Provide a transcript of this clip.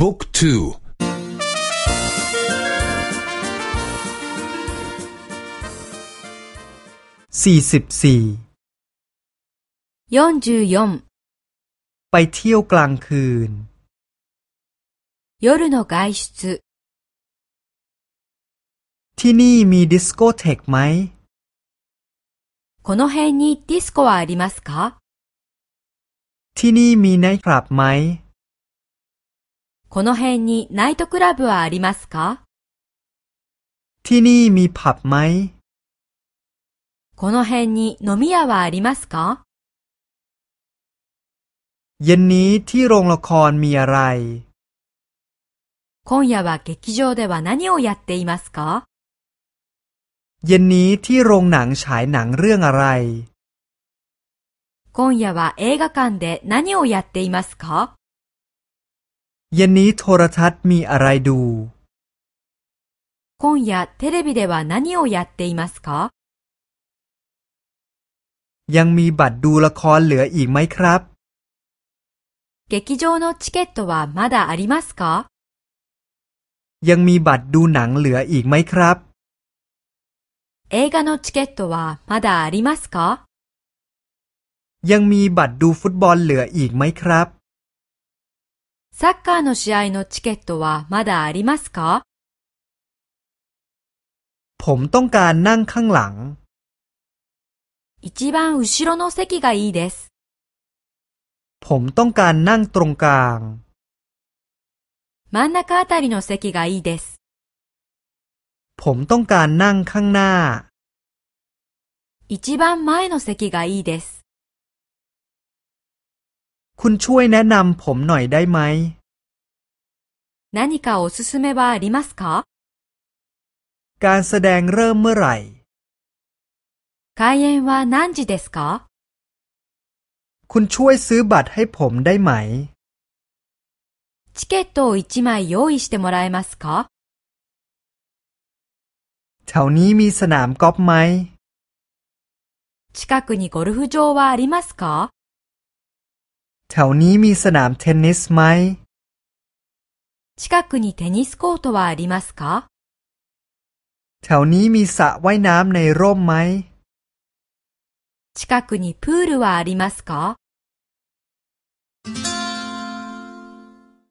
บุ๊กทูสี่สิบสี่ไปเที่ยวกลางคืน夜の外出ที่นี่มีดิสโกเทกไหมこの辺にディスコはありますかที่นี่มีไนท์คลับไหม この辺にナイトクラブはありますかที่นี่มีผับไหมこの辺に飲み屋はありますかเย็นนี้ที่โรงละครมีอะไร今夜は劇場では何をやっていますかเย็นนี้ที่โรงหนังฉายหนังเรื่องอะไร今夜は映画館で何をやっていますか เย็นนี้โทรทัศน์มีอะไรดู今夜テレビでは何をやっていますかยังมีบัตรดูละครเหลืออีกไหมครับ劇場のチケットはまだありますかยังมีบัตรดูหนังเหลืออีกไหมครับ映画のチケットはまだありますかยังมีบัตรดูฟุตบอลเหลืออีกไหมครับ サッカーの試合のチケットはまだありますかผมต้องการนั่งข้างหลัง一番後ろの席がいいです。ผมต้องการนั่งตรงกลาง真ん中あたりの席がいいです。ผมต้องการนั่งข้างหน้า一番前の席がいいです。 คุณช่วยแนะนำผมหน่อยได้ไหม何かおすすめはありますかการแสดงเริ่มเมื่อไหร่開演は何時ですかคุณช่วยซื้อบัตรให้ผมได้ไหมチケットを一枚用意してもらえますかแถวนี้มีสนามกอล์ฟไหม近くにゴルフ場はありますか แถวนี้มีสนามเทนนิสไหม近くにテニスコートはありますかแถวนี้มีสระว่ายน้ำในร่มไหม近くにプールはありますか